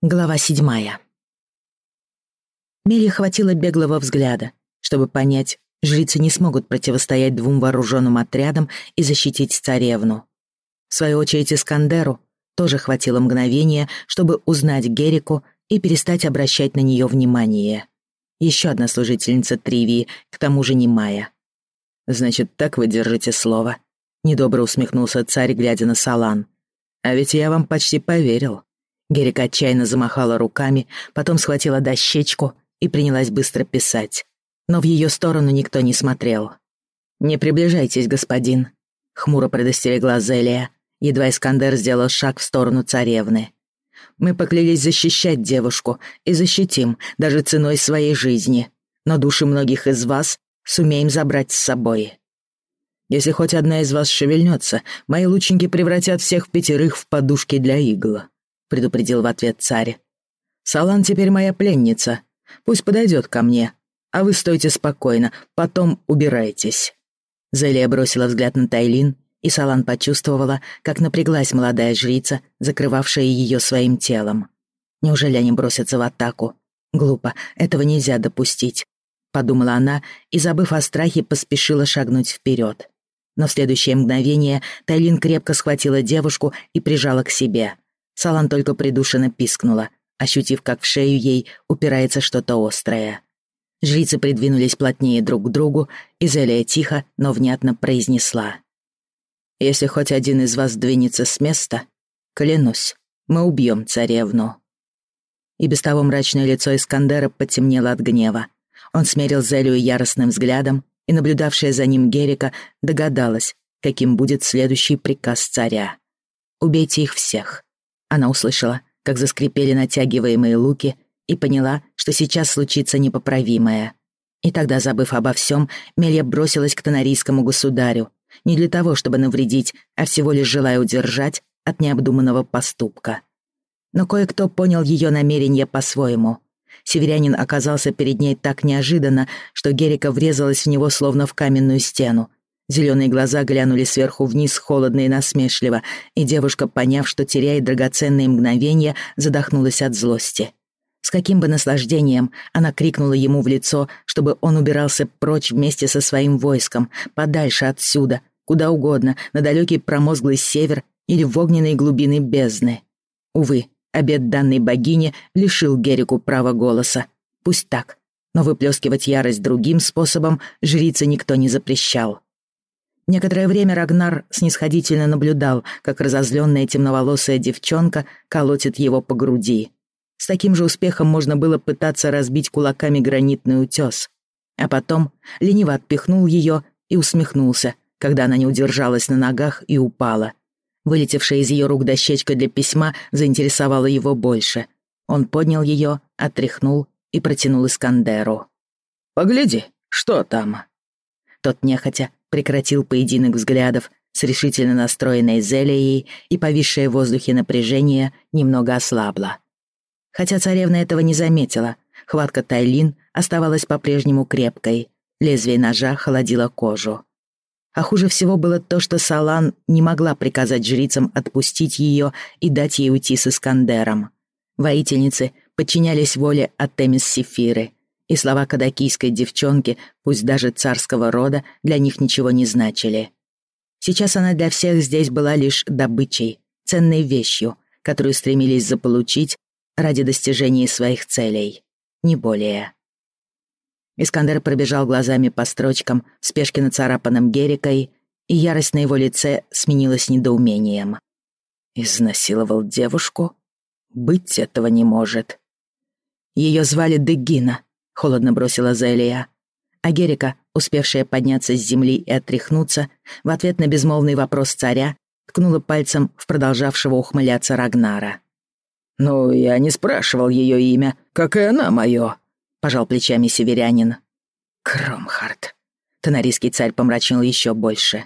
Глава седьмая. Мели хватило беглого взгляда, чтобы понять, жрицы не смогут противостоять двум вооруженным отрядам и защитить царевну. В свою очередь Искандеру тоже хватило мгновения, чтобы узнать Герику и перестать обращать на нее внимание. Еще одна служительница Тривии, к тому же немая. «Значит, так вы держите слово», — недобро усмехнулся царь, глядя на Салан. «А ведь я вам почти поверил». Герика отчаянно замахала руками, потом схватила дощечку и принялась быстро писать. Но в ее сторону никто не смотрел. «Не приближайтесь, господин», — хмуро предостерегла Зелия, едва Искандер сделал шаг в сторону царевны. «Мы поклялись защищать девушку и защитим, даже ценой своей жизни, но души многих из вас сумеем забрать с собой». «Если хоть одна из вас шевельнется, мои лучники превратят всех пятерых в подушки для игла», — предупредил в ответ царь. «Салан теперь моя пленница. Пусть подойдет ко мне, а вы стойте спокойно, потом убирайтесь». Зелия бросила взгляд на Тайлин, и Салан почувствовала, как напряглась молодая жрица, закрывавшая ее своим телом. Неужели они бросятся в атаку? Глупо, этого нельзя допустить, подумала она и, забыв о страхе, поспешила шагнуть вперед. Но в следующее мгновение Тайлин крепко схватила девушку и прижала к себе. Салан только придушенно пискнула, ощутив, как в шею ей упирается что-то острое. Жрицы придвинулись плотнее друг к другу, и Зелия тихо, но внятно произнесла. «Если хоть один из вас двинется с места, клянусь, мы убьем царевну». И без того мрачное лицо Искандера потемнело от гнева. Он смерил Зелию яростным взглядом, и наблюдавшая за ним Герика догадалась, каким будет следующий приказ царя. «Убейте их всех. Она услышала, как заскрипели натягиваемые луки, и поняла, что сейчас случится непоправимое. И тогда, забыв обо всем, Мелья бросилась к тонарийскому государю, не для того, чтобы навредить, а всего лишь желая удержать от необдуманного поступка. Но кое-кто понял ее намерение по-своему. Северянин оказался перед ней так неожиданно, что Герика врезалась в него словно в каменную стену, Зеленые глаза глянули сверху вниз холодно и насмешливо, и девушка, поняв, что теряет драгоценные мгновения, задохнулась от злости. С каким бы наслаждением она крикнула ему в лицо, чтобы он убирался прочь вместе со своим войском, подальше отсюда, куда угодно, на далекий промозглый север или в огненные глубины бездны. Увы, обед данной богине лишил Герику права голоса. Пусть так, но выплескивать ярость другим способом жрице никто не запрещал. Некоторое время Рагнар снисходительно наблюдал, как разозленная темноволосая девчонка колотит его по груди. С таким же успехом можно было пытаться разбить кулаками гранитный утес. А потом лениво отпихнул ее и усмехнулся, когда она не удержалась на ногах и упала. Вылетевшая из ее рук дощечка для письма заинтересовала его больше. Он поднял ее, отряхнул и протянул Искандеру. «Погляди, что там?» Тот нехотя прекратил поединок взглядов с решительно настроенной Зелией, и повисшее в воздухе напряжение немного ослабло. Хотя царевна этого не заметила, хватка Тайлин оставалась по-прежнему крепкой, лезвие ножа холодило кожу. А хуже всего было то, что Салан не могла приказать жрицам отпустить ее и дать ей уйти с Искандером. Воительницы подчинялись воле Артемис Сефиры — и слова кадакийской девчонки, пусть даже царского рода, для них ничего не значили. Сейчас она для всех здесь была лишь добычей, ценной вещью, которую стремились заполучить ради достижения своих целей, не более. Искандер пробежал глазами по строчкам, в спешке нацарапанным Герикой, и ярость на его лице сменилась недоумением. Изнасиловал девушку? Быть этого не может. Ее звали Дегина, холодно бросила Зелия. А Герика, успевшая подняться с земли и отряхнуться, в ответ на безмолвный вопрос царя, ткнула пальцем в продолжавшего ухмыляться Рагнара. «Ну, я не спрашивал ее имя, как и она мое», — пожал плечами северянин. «Кромхард». Тонарийский царь помрачнел еще больше.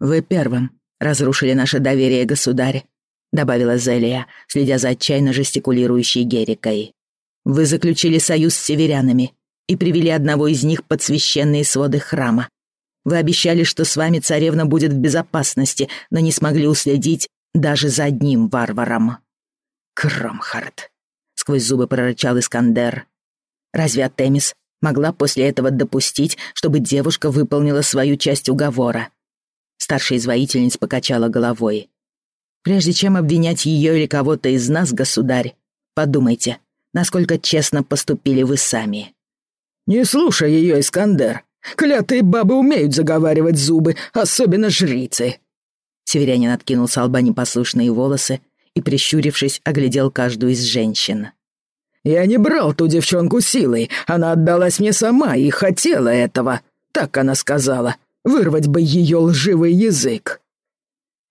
«Вы первым разрушили наше доверие, государь», — добавила Зелия, следя за отчаянно жестикулирующей Герикой. Вы заключили союз с северянами и привели одного из них под священные своды храма. Вы обещали, что с вами царевна будет в безопасности, но не смогли уследить даже за одним варваром». Кромхард. Сквозь зубы прорычал Искандер. Разве Атемис могла после этого допустить, чтобы девушка выполнила свою часть уговора? Старшая из покачала головой. Прежде чем обвинять ее или кого-то из нас, государь, подумайте, насколько честно поступили вы сами. Не слушай ее, Искандер. Клятые бабы умеют заговаривать зубы, особенно жрицы. Северянин откинул с лба непослушные волосы и, прищурившись, оглядел каждую из женщин. «Я не брал ту девчонку силой, она отдалась мне сама и хотела этого. Так она сказала, вырвать бы ее лживый язык».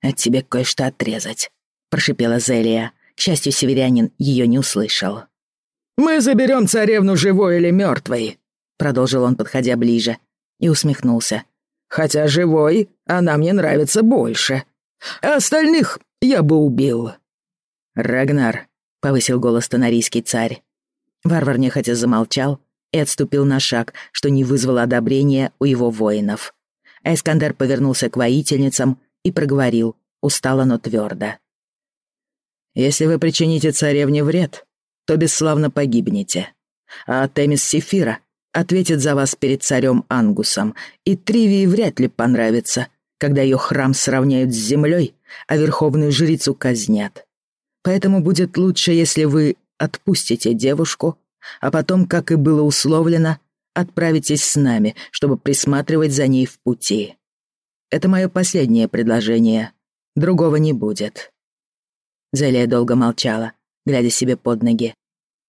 «От тебе кое-что отрезать», — прошипела Зелия. К счастью, северянин ее не услышал. «Мы заберем царевну живой или мертвой», — продолжил он, подходя ближе, и усмехнулся. «Хотя живой она мне нравится больше. А остальных я бы убил». «Рагнар», — повысил голос тонарийский царь. Варвар нехотя замолчал и отступил на шаг, что не вызвало одобрения у его воинов. А Искандер повернулся к воительницам и проговорил, устало, но твердо. «Если вы причините царевне вред, то бесславно погибнете. А Темис Сефира ответит за вас перед царем Ангусом, и Тривии вряд ли понравится, когда ее храм сравняют с землей, а верховную жрицу казнят. Поэтому будет лучше, если вы отпустите девушку, а потом, как и было условлено, отправитесь с нами, чтобы присматривать за ней в пути. Это мое последнее предложение. Другого не будет». Зелия долго молчала, глядя себе под ноги.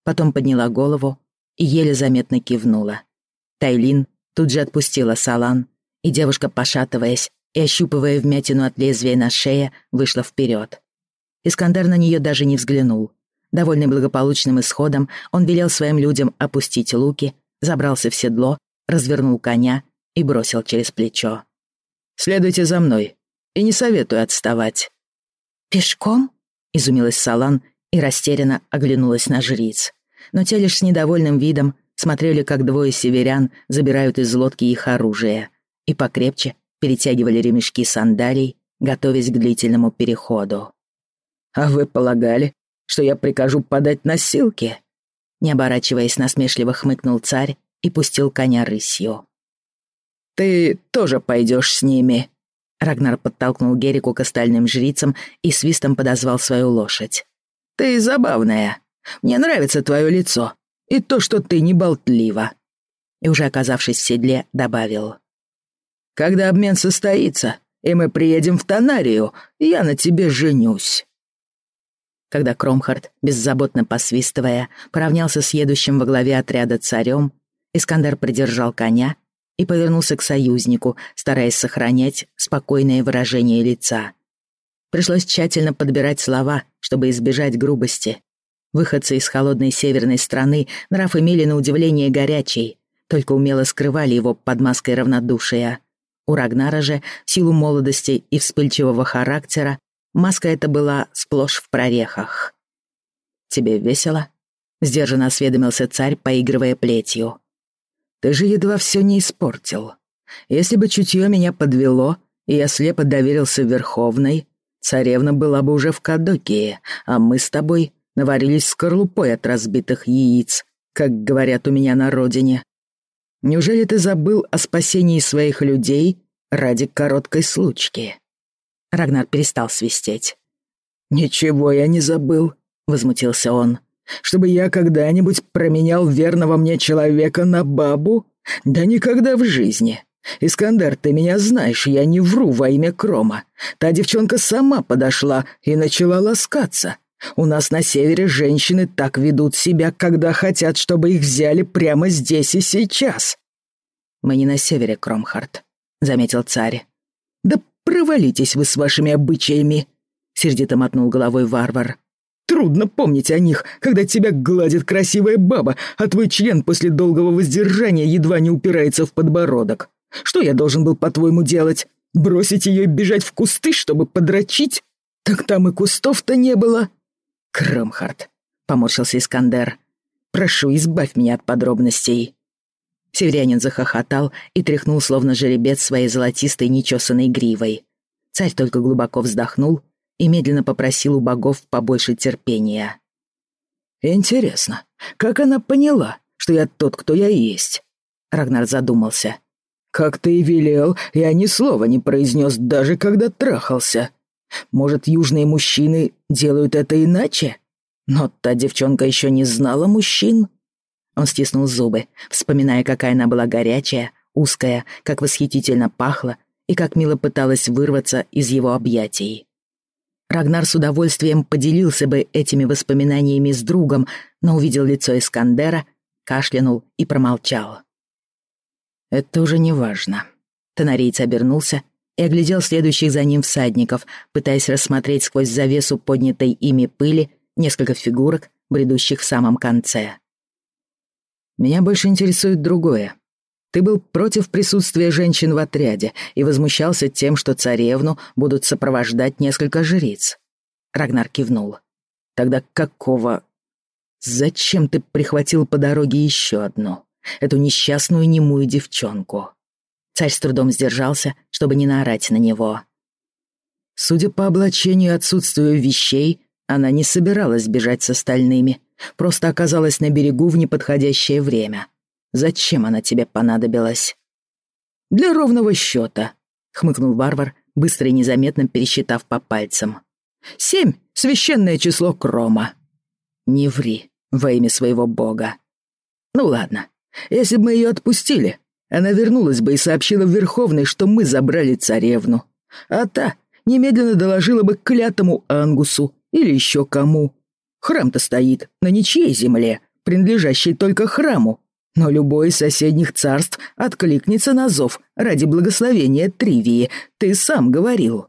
Потом подняла голову и еле заметно кивнула. Тайлин тут же отпустила Салан, и девушка, пошатываясь и ощупывая вмятину от лезвия на шее, вышла вперед. Искандер на нее даже не взглянул. Довольный благополучным исходом, он велел своим людям опустить луки, забрался в седло, развернул коня и бросил через плечо. «Следуйте за мной, и не советую отставать». «Пешком?» — изумилась Салан и растерянно оглянулась на жриц. Но те лишь с недовольным видом смотрели, как двое северян забирают из лодки их оружие и покрепче перетягивали ремешки сандалий, готовясь к длительному переходу. «А вы полагали, что я прикажу подать носилки?» Не оборачиваясь, насмешливо хмыкнул царь и пустил коня рысью. «Ты тоже пойдешь с ними», Рагнар подтолкнул Герику к остальным жрицам и свистом подозвал свою лошадь. «Ты забавная. Мне нравится твое лицо. И то, что ты не болтлива». И уже оказавшись в седле, добавил. «Когда обмен состоится, и мы приедем в Тонарию, я на тебе женюсь». Когда Кромхард, беззаботно посвистывая, поравнялся с едущим во главе отряда царем, Искандер придержал коня и повернулся к союзнику, стараясь сохранять спокойное выражение лица. Пришлось тщательно подбирать слова, чтобы избежать грубости. Выходцы из холодной северной страны нрав имели на удивление горячий, только умело скрывали его под маской равнодушия. У Рагнара же, в силу молодости и вспыльчивого характера, маска эта была сплошь в прорехах. «Тебе весело?» — сдержанно осведомился царь, поигрывая плетью. Ты же едва все не испортил. Если бы чутье меня подвело, и я слепо доверился Верховной, царевна была бы уже в Кадокии, а мы с тобой наварились скорлупой от разбитых яиц, как говорят у меня на родине. Неужели ты забыл о спасении своих людей ради короткой случки?» Рагнар перестал свистеть. «Ничего я не забыл», — возмутился он чтобы я когда-нибудь променял верного мне человека на бабу? Да никогда в жизни. Искандер, ты меня знаешь, я не вру во имя Крома. Та девчонка сама подошла и начала ласкаться. У нас на севере женщины так ведут себя, когда хотят, чтобы их взяли прямо здесь и сейчас. Мы не на севере, Кромхард, заметил царь. Да провалитесь вы с вашими обычаями, сердито мотнул головой варвар. Трудно помнить о них, когда тебя гладит красивая баба, а твой член после долгого воздержания едва не упирается в подбородок. Что я должен был, по-твоему, делать? Бросить ее и бежать в кусты, чтобы подрочить? Так там и кустов-то не было. Кромхард, поморщился Искандер. Прошу, избавь меня от подробностей. Северянин захохотал и тряхнул, словно жеребец, своей золотистой нечесанной гривой. Царь только глубоко вздохнул и медленно попросил у богов побольше терпения. Интересно, как она поняла, что я тот, кто я есть?» Рагнар задумался. «Как ты и велел, я ни слова не произнес, даже когда трахался. Может, южные мужчины делают это иначе? Но та девчонка еще не знала мужчин?» Он стиснул зубы, вспоминая, какая она была горячая, узкая, как восхитительно пахла и как мило пыталась вырваться из его объятий. Рагнар с удовольствием поделился бы этими воспоминаниями с другом, но увидел лицо Искандера, кашлянул и промолчал. «Это уже не важно». Тонарийц обернулся и оглядел следующих за ним всадников, пытаясь рассмотреть сквозь завесу поднятой ими пыли несколько фигурок, бредущих в самом конце. «Меня больше интересует другое. Ты был против присутствия женщин в отряде и возмущался тем, что царевну будут сопровождать несколько жриц». Рагнар кивнул. «Тогда какого... Зачем ты прихватил по дороге еще одну?» Эту несчастную немую девчонку. Царь с трудом сдержался, чтобы не наорать на него. Судя по облачению и отсутствию вещей, она не собиралась бежать с остальными, просто оказалась на берегу в неподходящее время. Зачем она тебе понадобилась? «Для ровного счета», — хмыкнул варвар, быстро и незаметно пересчитав по пальцам. «Семь — священное число Крома». «Не ври во имя своего бога». «Ну ладно, если бы мы ее отпустили, она вернулась бы и сообщила в Верховной, что мы забрали царевну. А та немедленно доложила бы клятому Ангусу или еще кому. Храм-то стоит на ничьей земле, принадлежащей только храму. Но любой из соседних царств откликнется на зов ради благословения Тривии. Ты сам говорил.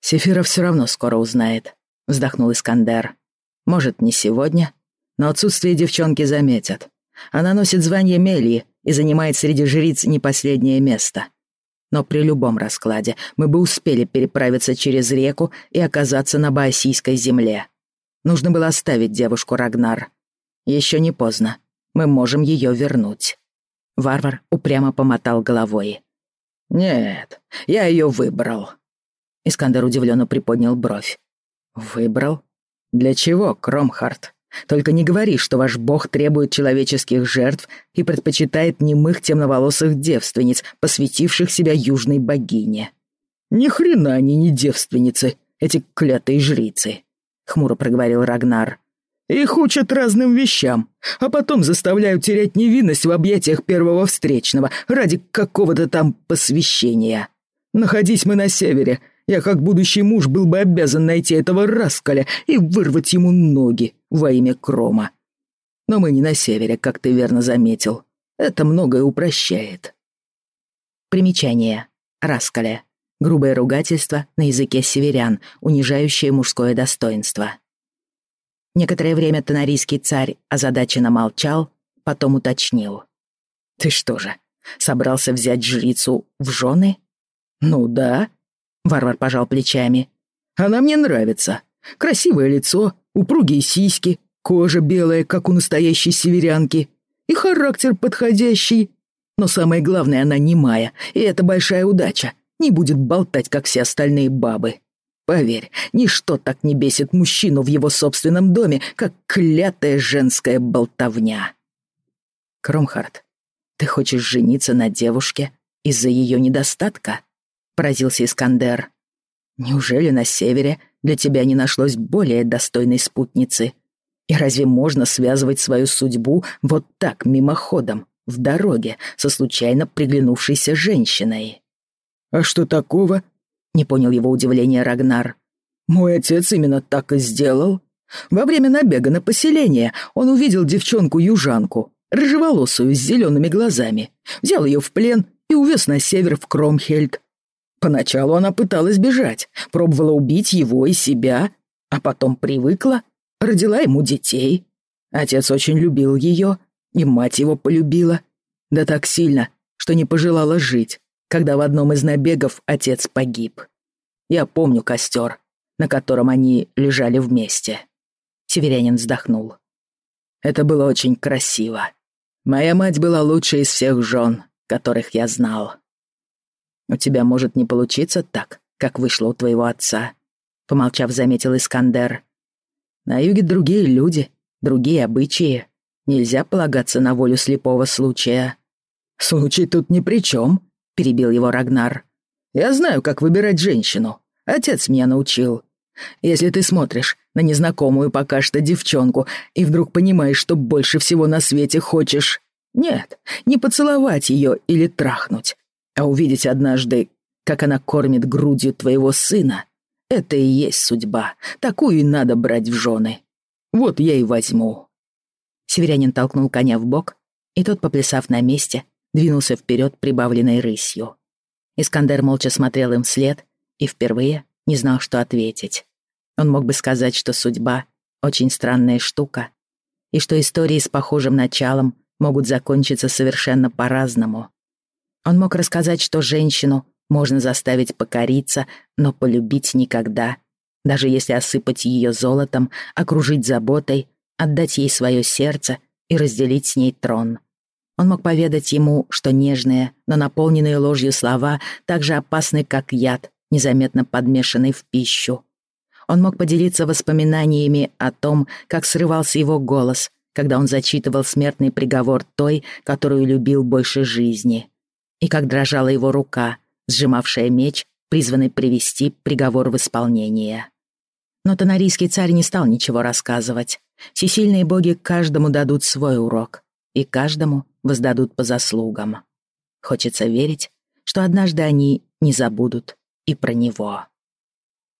Сефира все равно скоро узнает, вздохнул Искандер. Может, не сегодня, но отсутствие девчонки заметят. Она носит звание Мелии и занимает среди жриц не последнее место. Но при любом раскладе мы бы успели переправиться через реку и оказаться на Баосийской земле. Нужно было оставить девушку Рагнар. Еще не поздно. Мы можем ее вернуть. Варвар упрямо помотал головой. «Нет, я ее выбрал». Искандер удивленно приподнял бровь. «Выбрал? Для чего, Кромхарт?» Только не говори, что ваш бог требует человеческих жертв и предпочитает немых темноволосых девственниц, посвятивших себя южной богине. Ни хрена они не девственницы, эти клятые жрицы, хмуро проговорил Рагнар. Их учат разным вещам, а потом заставляют терять невинность в объятиях первого встречного ради какого-то там посвящения. Находись мы на севере, я, как будущий муж, был бы обязан найти этого раскаля и вырвать ему ноги во имя Крома. Но мы не на севере, как ты верно заметил. Это многое упрощает. Примечание. Раскаля. Грубое ругательство на языке северян, унижающее мужское достоинство. Некоторое время тонарийский царь озадаченно молчал, потом уточнил. «Ты что же, собрался взять жрицу в жены?» «Ну да», Варвар пожал плечами. «Она мне нравится. Красивое лицо, упругие сиськи, кожа белая, как у настоящей северянки, и характер подходящий. Но самое главное, она немая, и это большая удача. Не будет болтать, как все остальные бабы. Поверь, ничто так не бесит мужчину в его собственном доме, как клятая женская болтовня. Кромхард, ты хочешь жениться на девушке из-за ее недостатка? поразился Искандер. «Неужели на севере для тебя не нашлось более достойной спутницы? И разве можно связывать свою судьбу вот так, мимоходом, в дороге, со случайно приглянувшейся женщиной?» «А что такого?» — не понял его удивления Рагнар. «Мой отец именно так и сделал. Во время набега на поселение он увидел девчонку-южанку, рыжеволосую, с зелеными глазами, взял ее в плен и увез на север в Кромхельд. Поначалу она пыталась бежать, пробовала убить его и себя, а потом привыкла, родила ему детей. Отец очень любил ее, и мать его полюбила. Да так сильно, что не пожелала жить, когда в одном из набегов отец погиб. Я помню костер, на котором они лежали вместе. Северянин вздохнул. Это было очень красиво. Моя мать была лучшей из всех жен, которых я знал. «У тебя может не получиться так, как вышло у твоего отца», — помолчав, заметил Искандер. «На юге другие люди, другие обычаи. Нельзя полагаться на волю слепого случая». «Случай тут ни при чем», — перебил его Рагнар. «Я знаю, как выбирать женщину. Отец меня научил. Если ты смотришь на незнакомую пока что девчонку и вдруг понимаешь, что больше всего на свете хочешь... Нет, не поцеловать ее или трахнуть, а увидеть однажды, как она кормит грудью твоего сына, это и есть судьба. Такую и надо брать в жены. Вот я и возьму». Северянин толкнул коня в бок, и тот, поплясав на месте, двинулся вперед прибавленной рысью. Искандер молча смотрел им вслед и впервые не знал, что ответить. Он мог бы сказать, что судьба — очень странная штука, и что истории с похожим началом могут закончиться совершенно по-разному. Он мог рассказать, что женщину можно заставить покориться, но полюбить никогда, даже если осыпать ее золотом, окружить заботой, отдать ей свое сердце и разделить с ней трон. Он мог поведать ему, что нежные, но наполненные ложью слова так же опасны, как яд, незаметно подмешанный в пищу. Он мог поделиться воспоминаниями о том, как срывался его голос, когда он зачитывал смертный приговор той, которую любил больше жизни, и как дрожала его рука, сжимавшая меч, призванный привести приговор в исполнение. Но тонарийский царь не стал ничего рассказывать. Всесильные боги каждому дадут свой урок, и каждому воздадут по заслугам. Хочется верить, что однажды они не забудут и про него.